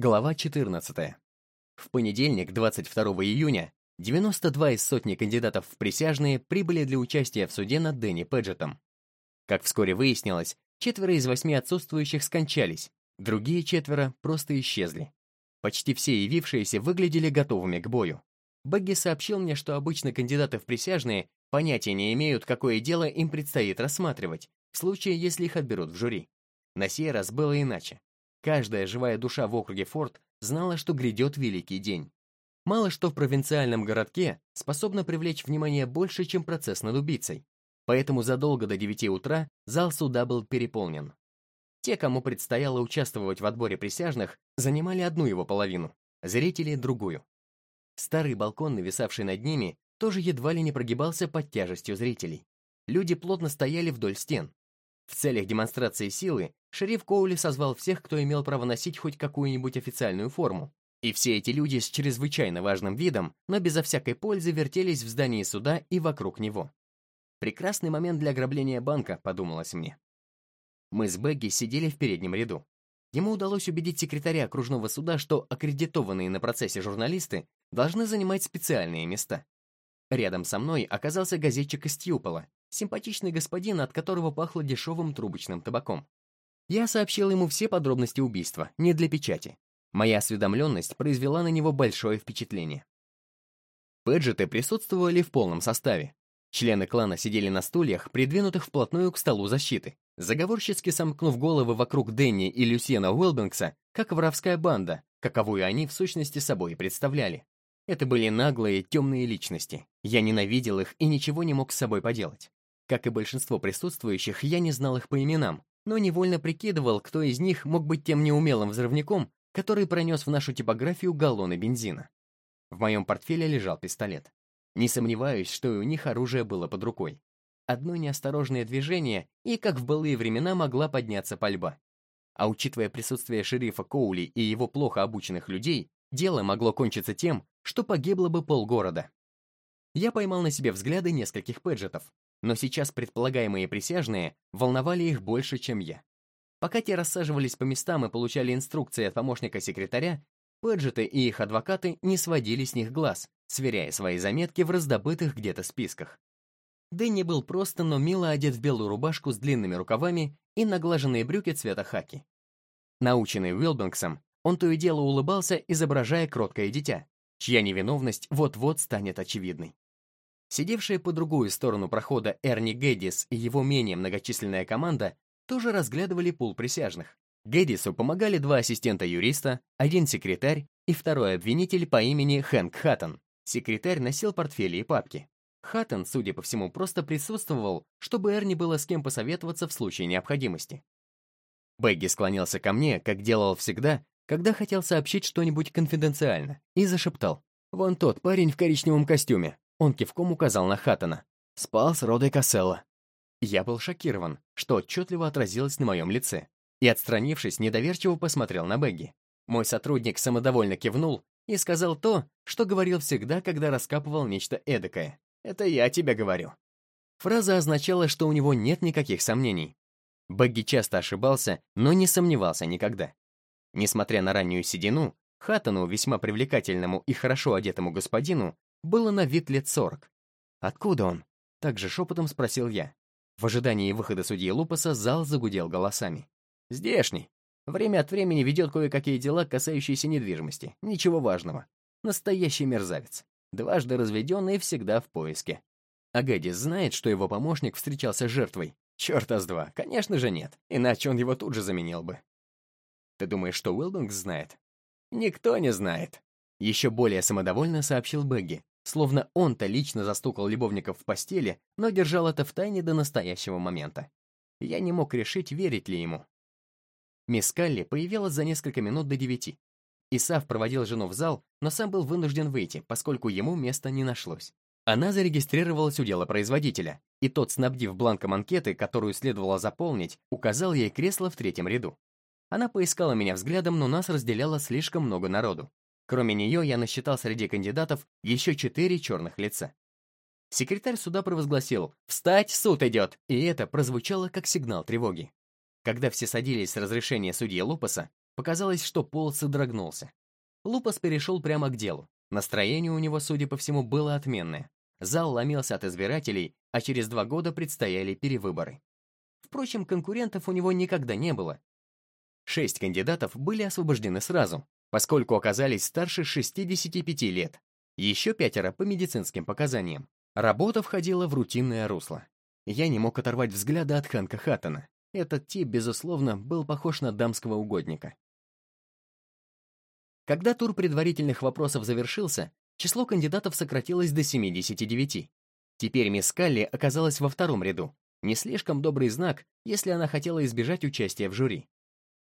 Глава 14. В понедельник, 22 июня, 92 из сотни кандидатов в присяжные прибыли для участия в суде над Дэнни Педжетом. Как вскоре выяснилось, четверо из восьми отсутствующих скончались, другие четверо просто исчезли. Почти все явившиеся выглядели готовыми к бою. Бэгги сообщил мне, что обычно кандидаты в присяжные понятия не имеют, какое дело им предстоит рассматривать, в случае, если их отберут в жюри. На сей раз было иначе. Каждая живая душа в округе Форт знала, что грядет великий день. Мало что в провинциальном городке способно привлечь внимание больше, чем процесс над убийцей. Поэтому задолго до 9 утра зал суда был переполнен. Те, кому предстояло участвовать в отборе присяжных, занимали одну его половину, зрители — другую. Старый балкон, нависавший над ними, тоже едва ли не прогибался под тяжестью зрителей. Люди плотно стояли вдоль стен. В целях демонстрации силы шериф Коули созвал всех, кто имел право носить хоть какую-нибудь официальную форму. И все эти люди с чрезвычайно важным видом, но безо всякой пользы вертелись в здании суда и вокруг него. Прекрасный момент для ограбления банка, подумалось мне. Мы с Бегги сидели в переднем ряду. Ему удалось убедить секретаря окружного суда, что аккредитованные на процессе журналисты должны занимать специальные места. Рядом со мной оказался газетчик из Тьюпола, симпатичный господин, от которого пахло дешевым трубочным табаком. Я сообщил ему все подробности убийства, не для печати. Моя осведомленность произвела на него большое впечатление. Пэджеты присутствовали в полном составе. Члены клана сидели на стульях, придвинутых вплотную к столу защиты, заговорщицки сомкнув головы вокруг Дэнни и Люсьена Уэлбинкса, как воровская банда, каковую они в сущности собой представляли. Это были наглые, темные личности. Я ненавидел их и ничего не мог с собой поделать. Как и большинство присутствующих, я не знал их по именам, но невольно прикидывал, кто из них мог быть тем неумелым взрывником, который пронес в нашу типографию галлоны бензина. В моем портфеле лежал пистолет. Не сомневаюсь, что и у них оружие было под рукой. Одно неосторожное движение, и, как в былые времена, могла подняться пальба. А учитывая присутствие шерифа Коули и его плохо обученных людей, дело могло кончиться тем, что погибло бы полгорода. Я поймал на себе взгляды нескольких пэджетов, но сейчас предполагаемые присяжные волновали их больше, чем я. Пока те рассаживались по местам и получали инструкции от помощника секретаря, пэджеты и их адвокаты не сводили с них глаз, сверяя свои заметки в раздобытых где-то списках. Дэнни был просто, но мило одет в белую рубашку с длинными рукавами и наглаженные брюки цвета хаки. Наученный Уилбингсом, он то и дело улыбался, изображая кроткое дитя, чья невиновность вот-вот станет очевидной. Сидевшие по другую сторону прохода Эрни Гэддис и его менее многочисленная команда тоже разглядывали пул присяжных. Гэддису помогали два ассистента-юриста, один секретарь и второй обвинитель по имени Хэнк Хаттон. Секретарь носил портфели и папки. Хаттон, судя по всему, просто присутствовал, чтобы Эрни было с кем посоветоваться в случае необходимости. Бэгги склонился ко мне, как делал всегда, когда хотел сообщить что-нибудь конфиденциально, и зашептал. «Вон тот парень в коричневом костюме. Он кивком указал на Хаттона. Спал с Родой Касселла. Я был шокирован, что отчетливо отразилось на моем лице, и, отстранившись, недоверчиво посмотрел на Бэгги. Мой сотрудник самодовольно кивнул и сказал то, что говорил всегда, когда раскапывал нечто эдакое. «Это я тебе говорю». Фраза означала, что у него нет никаких сомнений. Бэгги часто ошибался, но не сомневался никогда. Несмотря на раннюю седину, Хаттону, весьма привлекательному и хорошо одетому господину, было на вид лет сорок. «Откуда он?» — также шепотом спросил я. В ожидании выхода судьи Лупаса зал загудел голосами. «Здешний. Время от времени ведет кое-какие дела, касающиеся недвижимости. Ничего важного. Настоящий мерзавец. Дважды разведенный и всегда в поиске. А Гэддис знает, что его помощник встречался с жертвой? Черта с два. Конечно же нет. Иначе он его тут же заменил бы. Ты думаешь, что Уилбингс знает? Никто не знает. Еще более самодовольно сообщил Бэгги, словно он-то лично застукал любовников в постели, но держал это в тайне до настоящего момента. Я не мог решить, верить ли ему. Мисс Калли появилась за несколько минут до девяти. Исав проводил жену в зал, но сам был вынужден выйти, поскольку ему места не нашлось. Она зарегистрировалась у дела производителя, и тот, снабдив бланком анкеты, которую следовало заполнить, указал ей кресло в третьем ряду. Она поискала меня взглядом, но нас разделяло слишком много народу. Кроме нее, я насчитал среди кандидатов еще четыре черных лица. Секретарь суда провозгласил «Встать, суд идет!» и это прозвучало как сигнал тревоги. Когда все садились с разрешения судьи Лупаса, Показалось, что пол содрогнулся. Лупас перешел прямо к делу. Настроение у него, судя по всему, было отменное. Зал ломился от избирателей, а через два года предстояли перевыборы. Впрочем, конкурентов у него никогда не было. Шесть кандидатов были освобождены сразу, поскольку оказались старше 65 лет. Еще пятеро по медицинским показаниям. Работа входила в рутинное русло. Я не мог оторвать взгляда от Ханка Хаттона. Этот тип, безусловно, был похож на дамского угодника. Когда тур предварительных вопросов завершился, число кандидатов сократилось до 79. Теперь мисс Калли оказалась во втором ряду. Не слишком добрый знак, если она хотела избежать участия в жюри.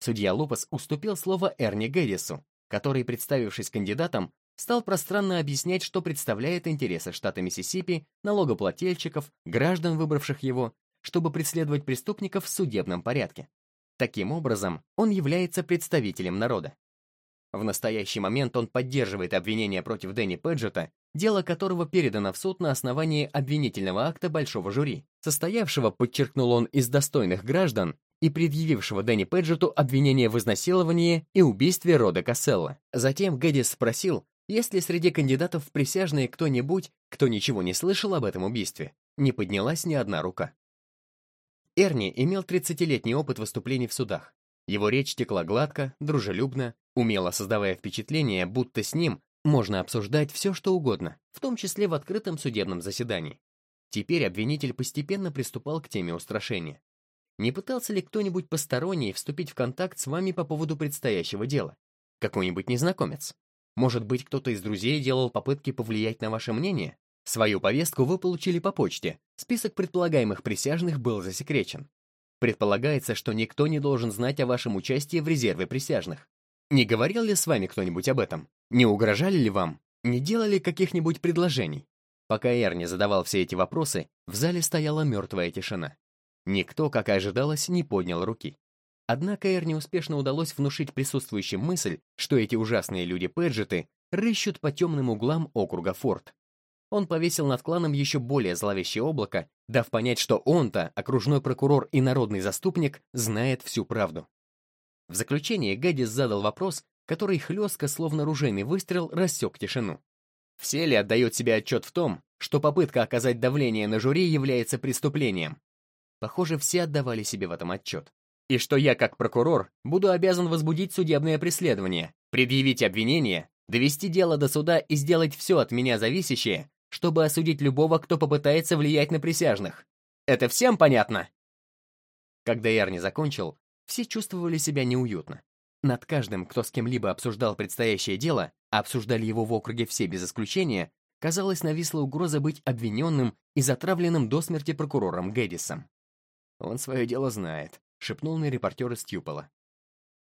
Судья Лопес уступил слово Эрни Гэддису, который, представившись кандидатом, стал пространно объяснять, что представляет интересы штата Миссисипи, налогоплательщиков, граждан, выбравших его, чтобы преследовать преступников в судебном порядке. Таким образом, он является представителем народа. В настоящий момент он поддерживает обвинение против Дэнни Пэджета, дело которого передано в суд на основании обвинительного акта большого жюри, состоявшего, подчеркнул он, из достойных граждан и предъявившего Дэнни Пэджету обвинение в изнасиловании и убийстве Рода Касселла. Затем Гэддис спросил, есть ли среди кандидатов в присяжные кто-нибудь, кто ничего не слышал об этом убийстве. Не поднялась ни одна рука. Эрни имел 30-летний опыт выступлений в судах. Его речь текла гладко, дружелюбно, умело создавая впечатление, будто с ним можно обсуждать все, что угодно, в том числе в открытом судебном заседании. Теперь обвинитель постепенно приступал к теме устрашения. Не пытался ли кто-нибудь посторонний вступить в контакт с вами по поводу предстоящего дела? Какой-нибудь незнакомец? Может быть, кто-то из друзей делал попытки повлиять на ваше мнение? Свою повестку вы получили по почте. Список предполагаемых присяжных был засекречен. Предполагается, что никто не должен знать о вашем участии в резерве присяжных. Не говорил ли с вами кто-нибудь об этом? Не угрожали ли вам? Не делали каких-нибудь предложений? Пока Эрни задавал все эти вопросы, в зале стояла мертвая тишина. Никто, как и ожидалось, не поднял руки. Однако Эрни успешно удалось внушить присутствующим мысль, что эти ужасные люди-пэджеты рыщут по темным углам округа Форт. Он повесил над кланом еще более зловещее облако, дав понять, что он-то, окружной прокурор и народный заступник, знает всю правду. В заключение Гаддис задал вопрос, который хлестко, словно ружейный выстрел, рассек тишину. Все ли отдают себе отчет в том, что попытка оказать давление на жюри является преступлением? Похоже, все отдавали себе в этом отчет. И что я, как прокурор, буду обязан возбудить судебное преследование, предъявить обвинение, довести дело до суда и сделать все от меня зависящее, чтобы осудить любого, кто попытается влиять на присяжных. Это всем понятно?» Когда Ярни закончил, все чувствовали себя неуютно. Над каждым, кто с кем-либо обсуждал предстоящее дело, а обсуждали его в округе все без исключения, казалось, нависла угроза быть обвиненным и затравленным до смерти прокурором Гэддисом. «Он свое дело знает», — шепнул мне репортер из Тьюпола.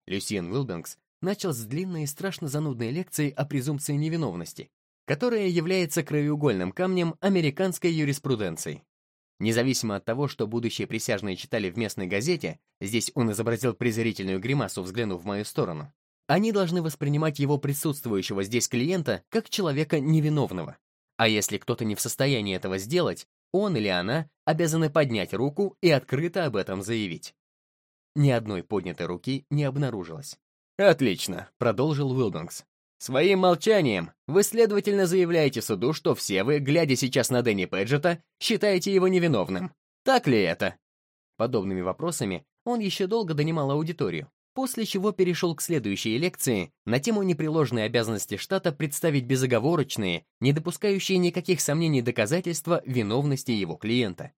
Люсиен Уилбенкс начал с длинной и страшно занудной лекции о презумпции невиновности, которая является краеугольным камнем американской юриспруденции. Независимо от того, что будущие присяжные читали в местной газете, здесь он изобразил презрительную гримасу, взглянув в мою сторону, они должны воспринимать его присутствующего здесь клиента как человека невиновного. А если кто-то не в состоянии этого сделать, он или она обязаны поднять руку и открыто об этом заявить. Ни одной поднятой руки не обнаружилось. «Отлично», — продолжил Уилбингс. Своим молчанием вы, следовательно, заявляете суду, что все вы, глядя сейчас на Дэнни Пэджета, считаете его невиновным. Так ли это? Подобными вопросами он еще долго донимал аудиторию, после чего перешел к следующей лекции на тему непреложной обязанности штата представить безоговорочные, не допускающие никаких сомнений доказательства виновности его клиента.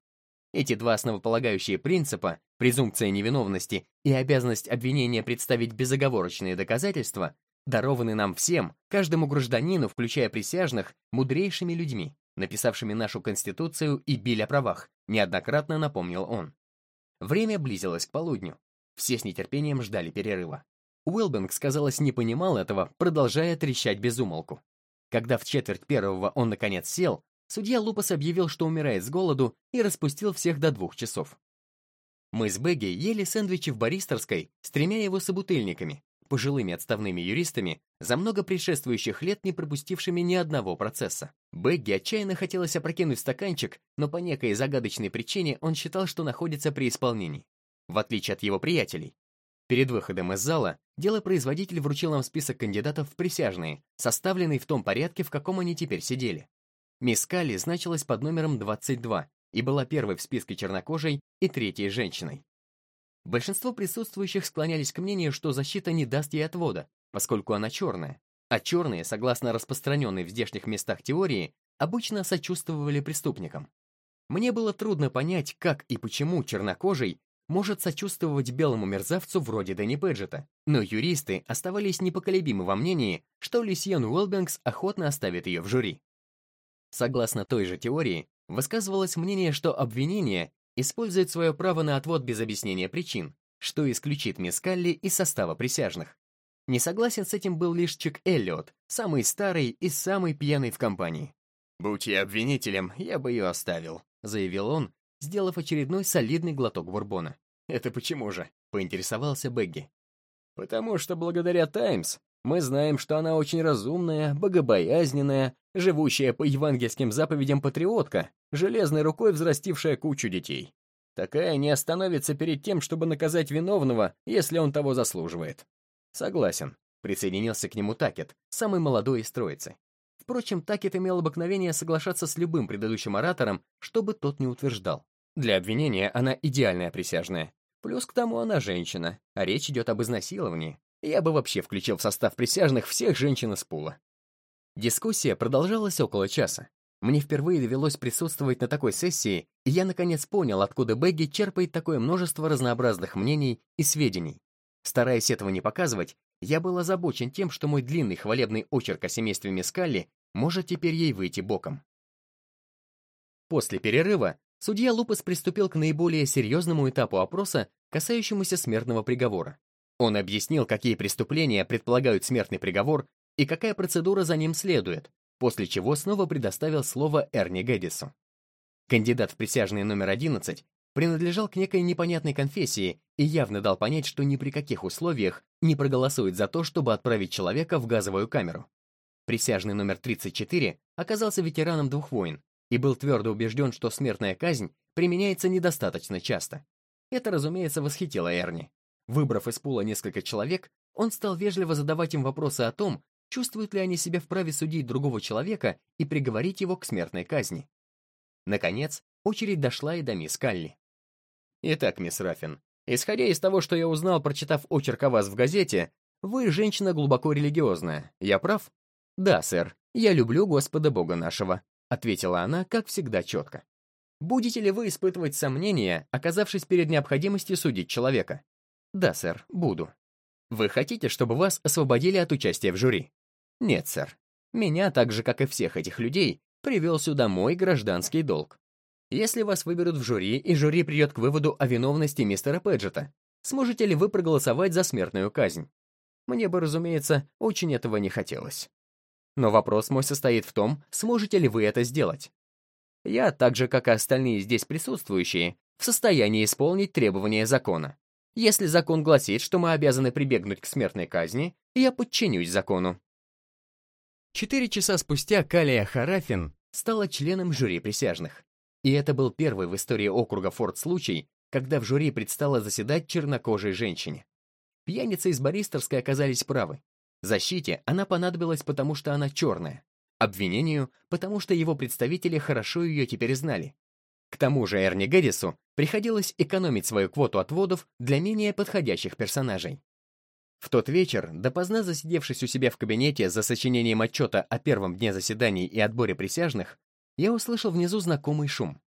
Эти два основополагающие принципа, презумпция невиновности и обязанность обвинения представить безоговорочные доказательства, дарованы нам всем, каждому гражданину, включая присяжных, мудрейшими людьми, написавшими нашу Конституцию и Биль о правах, неоднократно напомнил он. Время близилось к полудню. Все с нетерпением ждали перерыва. Уилбинг, казалось, не понимал этого, продолжая трещать без умолку. Когда в четверть первого он наконец сел, судья Лупас объявил, что умирает с голоду, и распустил всех до двух часов. Мы с Бегги ели сэндвичи в баристерской с тремя его собутыльниками, пожилыми отставными юристами, за много предшествующих лет не пропустившими ни одного процесса. Бегги отчаянно хотелось опрокинуть стаканчик, но по некой загадочной причине он считал, что находится при исполнении. В отличие от его приятелей. Перед выходом из зала делопроизводитель вручил нам список кандидатов в присяжные, составленный в том порядке, в каком они теперь сидели. Мисс Калли значилась под номером 22 и была первой в списке чернокожей и третьей женщиной. Большинство присутствующих склонялись к мнению, что защита не даст ей отвода, поскольку она черная, а черные, согласно распространенной в здешних местах теории, обычно сочувствовали преступникам. Мне было трудно понять, как и почему чернокожий может сочувствовать белому мерзавцу вроде Дэнни Пэджета, но юристы оставались непоколебимы во мнении, что Люсьен Уэлбэнкс охотно оставит ее в жюри. Согласно той же теории, высказывалось мнение, что обвинение использует свое право на отвод без объяснения причин, что исключит мисс Калли из состава присяжных. Не согласен с этим был лишь Чик Эллиот, самый старый и самый пьяный в компании. «Будь я обвинителем, я бы ее оставил», — заявил он, сделав очередной солидный глоток бурбона. «Это почему же?» — поинтересовался Бегги. «Потому что благодаря «Таймс» мы знаем, что она очень разумная, богобоязненная, живущая по евангельским заповедям патриотка, железной рукой взрастившая кучу детей. Такая не остановится перед тем, чтобы наказать виновного, если он того заслуживает. Согласен. Присоединился к нему Такет, самый молодой из троицы. Впрочем, Такет имел обыкновение соглашаться с любым предыдущим оратором, чтобы тот не утверждал. Для обвинения она идеальная присяжная. Плюс к тому она женщина, а речь идет об изнасиловании. Я бы вообще включил в состав присяжных всех женщин из пула. Дискуссия продолжалась около часа. Мне впервые довелось присутствовать на такой сессии, и я наконец понял, откуда Бегги черпает такое множество разнообразных мнений и сведений. Стараясь этого не показывать, я был озабочен тем, что мой длинный хвалебный очерк о семействе Мискалли может теперь ей выйти боком. После перерыва судья Лупас приступил к наиболее серьезному этапу опроса, касающемуся смертного приговора. Он объяснил, какие преступления предполагают смертный приговор и какая процедура за ним следует, после чего снова предоставил слово Эрни Гэддису. Кандидат в присяжные номер 11 принадлежал к некой непонятной конфессии и явно дал понять, что ни при каких условиях не проголосует за то, чтобы отправить человека в газовую камеру. Присяжный номер 34 оказался ветераном двух войн и был твердо убежден, что смертная казнь применяется недостаточно часто. Это, разумеется, восхитило Эрни. Выбрав из пула несколько человек, он стал вежливо задавать им вопросы о том, чувствуют ли они себя вправе судить другого человека и приговорить его к смертной казни. Наконец, очередь дошла и до мисс Калли. Итак, мисс Раффин, исходя из того, что я узнал, прочитав очерк о вас в газете, вы женщина глубоко религиозная. Я прав? Да, сэр. Я люблю Господа Бога нашего, ответила она, как всегда, четко. Будете ли вы испытывать сомнения, оказавшись перед необходимостью судить человека? Да, сэр, буду. Вы хотите, чтобы вас освободили от участия в жюри? Нет, сэр. Меня, так же, как и всех этих людей, привел сюда мой гражданский долг. Если вас выберут в жюри, и жюри придет к выводу о виновности мистера Пэджета, сможете ли вы проголосовать за смертную казнь? Мне бы, разумеется, очень этого не хотелось. Но вопрос мой состоит в том, сможете ли вы это сделать. Я, так же, как и остальные здесь присутствующие, в состоянии исполнить требования закона. Если закон гласит, что мы обязаны прибегнуть к смертной казни, я подчинюсь закону. Четыре часа спустя Калия Харафин стала членом жюри присяжных. И это был первый в истории округа Форд случай, когда в жюри предстало заседать чернокожей женщине. Пьяницы из Бористовской оказались правы. Защите она понадобилась, потому что она черная. Обвинению, потому что его представители хорошо ее теперь знали. К тому же Эрни Гэддису приходилось экономить свою квоту отводов для менее подходящих персонажей. В тот вечер, допоздна засидевшись у себя в кабинете за сочинением отчета о первом дне заседаний и отборе присяжных, я услышал внизу знакомый шум.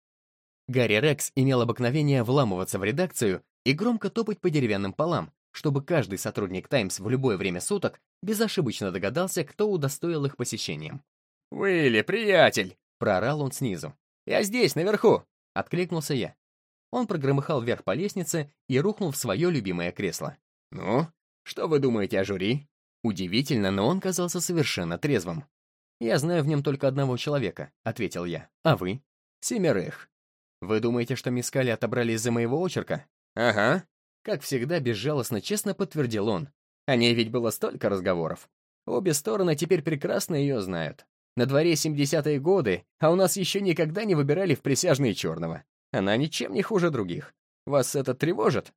Гарри Рекс имел обыкновение вламываться в редакцию и громко топать по деревянным полам, чтобы каждый сотрудник «Таймс» в любое время суток безошибочно догадался, кто удостоил их посещением. «Уилли, приятель!» — проорал он снизу. «Я здесь, наверху!» — откликнулся я. Он прогромыхал вверх по лестнице и рухнул в свое любимое кресло. «Ну, что вы думаете о жюри?» Удивительно, но он казался совершенно трезвым. «Я знаю в нем только одного человека», — ответил я. «А вы?» «Семерых». «Вы думаете, что мисс Калли отобрали из-за моего очерка?» «Ага». Как всегда, безжалостно честно подтвердил он. О ней ведь было столько разговоров. Обе стороны теперь прекрасно ее знают. На дворе 70-е годы, а у нас еще никогда не выбирали в присяжные черного. Она ничем не хуже других. Вас это тревожит?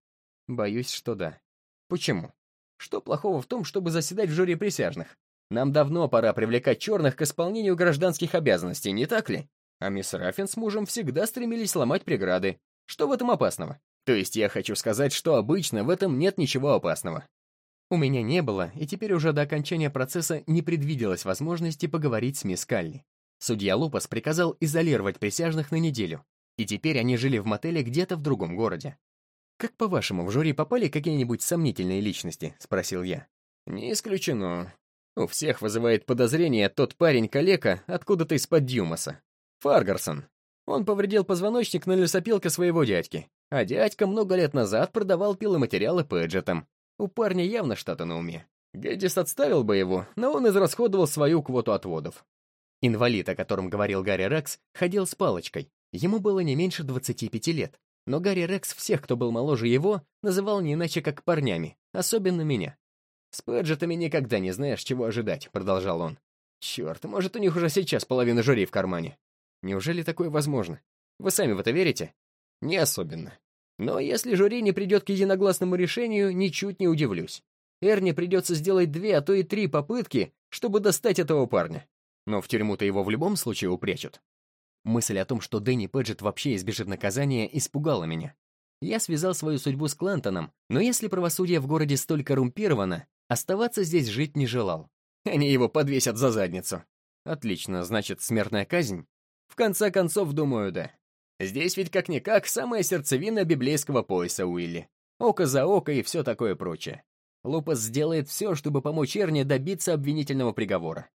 Боюсь, что да. Почему? Что плохого в том, чтобы заседать в жюри присяжных? Нам давно пора привлекать черных к исполнению гражданских обязанностей, не так ли? А мисс Раффин с мужем всегда стремились сломать преграды. Что в этом опасного? То есть я хочу сказать, что обычно в этом нет ничего опасного. У меня не было, и теперь уже до окончания процесса не предвиделось возможности поговорить с мисс Калли. Судья Лупас приказал изолировать присяжных на неделю, и теперь они жили в мотеле где-то в другом городе. «Как, по-вашему, в жюри попали какие-нибудь сомнительные личности?» — спросил я. «Не исключено. У всех вызывает подозрение тот парень-калека откуда-то из-под Дьюмаса. Фаргарсон. Он повредил позвоночник на лесопилке своего дядьки, а дядька много лет назад продавал пиломатериалы Пэджетам. У парня явно что-то на уме. Гэддис отставил бы его, но он израсходовал свою квоту отводов. Инвалид, о котором говорил Гарри Рекс, ходил с палочкой. Ему было не меньше 25 лет. Но Гарри Рекс всех, кто был моложе его, называл не иначе как парнями, особенно меня. «С Пэджетами никогда не знаешь, чего ожидать», — продолжал он. «Черт, может, у них уже сейчас половина жюри в кармане. Неужели такое возможно? Вы сами в это верите?» «Не особенно. Но если жюри не придет к единогласному решению, ничуть не удивлюсь. Эрни придется сделать две, а то и три попытки, чтобы достать этого парня. Но в тюрьму-то его в любом случае упрячут. Мысль о том, что Дэнни Пэджет вообще избежит наказания, испугала меня. Я связал свою судьбу с Клантоном, но если правосудие в городе столь коррумпировано, оставаться здесь жить не желал. Они его подвесят за задницу. Отлично, значит, смертная казнь? В конце концов, думаю, да. Здесь ведь как-никак самая сердцевина библейского пояса Уилли. Око за око и все такое прочее. Лупас сделает все, чтобы помочь Эрне добиться обвинительного приговора.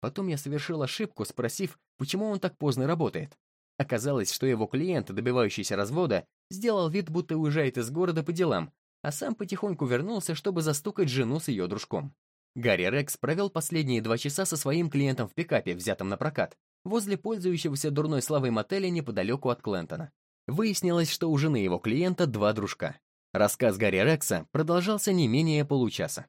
Потом я совершил ошибку, спросив, почему он так поздно работает. Оказалось, что его клиент, добивающийся развода, сделал вид, будто уезжает из города по делам, а сам потихоньку вернулся, чтобы застукать жену с ее дружком. Гарри Рекс провел последние два часа со своим клиентом в пикапе, взятом на прокат, возле пользующегося дурной славой мотеля неподалеку от Клентона. Выяснилось, что у жены его клиента два дружка. Рассказ Гарри Рекса продолжался не менее получаса.